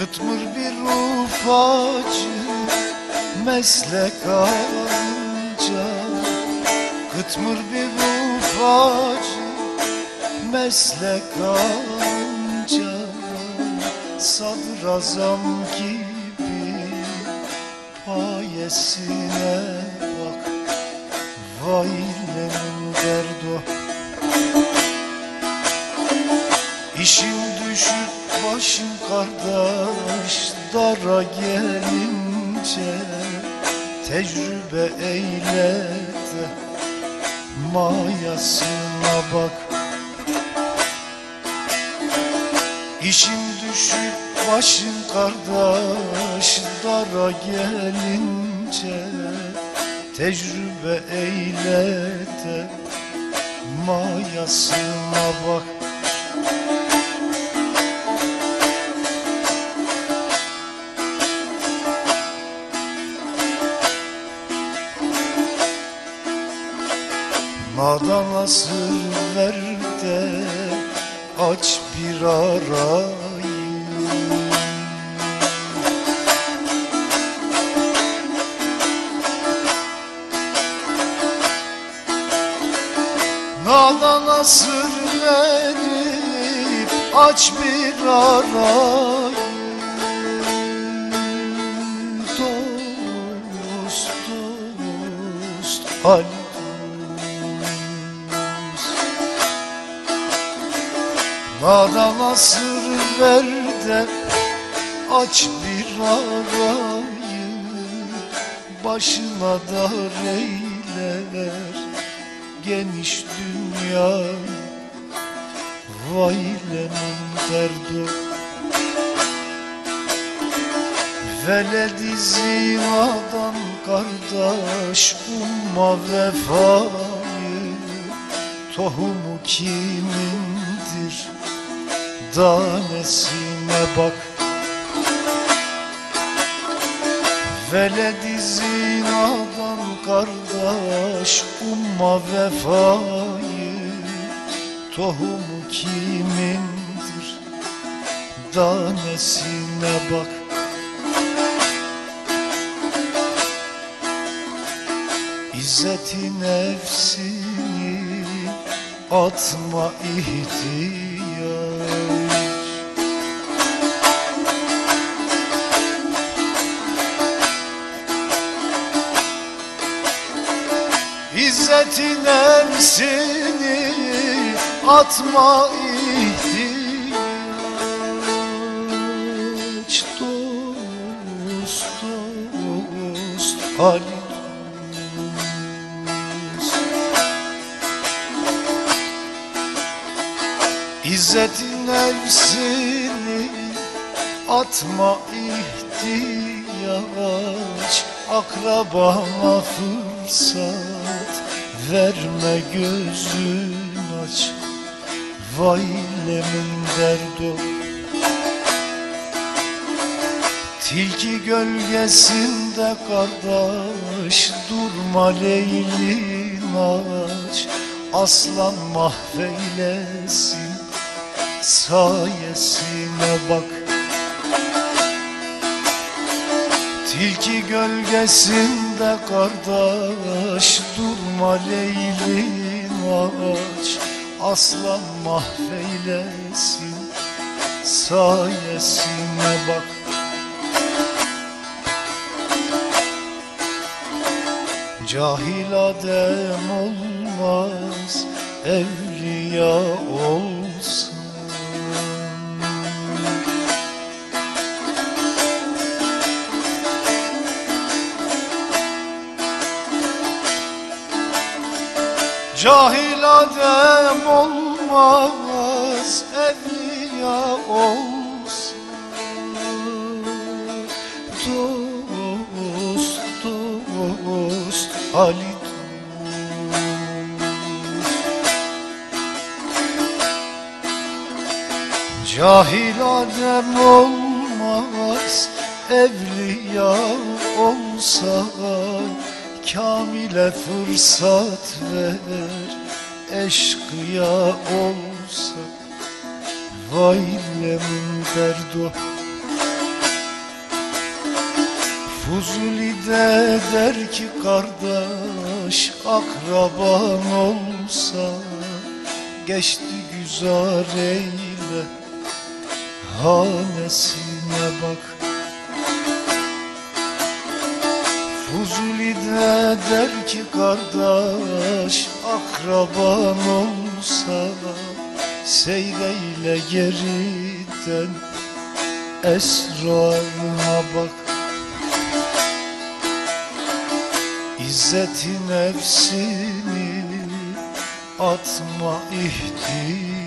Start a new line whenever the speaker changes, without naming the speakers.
Kıtmır bir ufacı meslek alınca. Kıtmır bir ufacı meslek alınca. Sadrazam gibi payesine bak. Vay lemin derdo. İşim düşür başım kardeş dara gelince Tecrübe eyle de mayasına bak. İşim düşüp başım kardeş dara gelince Tecrübe eyle de mayasına bak Nadana sır ver de aç bir arayı. Nadana sır verip aç bir arayı. Dost dost hal Nadana sır ver de aç bir arayı. Başına dar eyler geniş dünya. Vay lenin derdi. Veledi zinadan kardeş umma vefayı. Tohumu kimindir danesine bak. Veledi zinadan kardeş umma vefayı. Tohumu kimindir? Danesine bak. İzzeti nefsini atma ihtiyaç İzzeti nefsini atma ihtiyaç. Dost dost Ali dost. İzzeti nefsini atma ihtiyaç. Akrabana fırsat verme gözün aç. Vay lemin derdo Tilki gölgesinde kardeş Durma leylin aç. Aslan mahveylesin Sayesine bak Tilki gölgesinde kardeş Durma leylin aç Aslan mahveylesin Sayesine bak. Cahil adem olmaz Evliya olsun Cahil adem olmaz Evliya olsun. Dost dost Ali Cahil adem olmaz Evliya olsa Kamile fırsat ver Eşkıya olsa. Vay lemin derdo Fuzuli'de der ki kardeş akraban olsa Geçti güzar eyle. Hanesine bak Fuzuli'de der ki kardeş akraban olsa Seyreyle geriden esrarına bak. İzzeti nefsini atma ihtiyar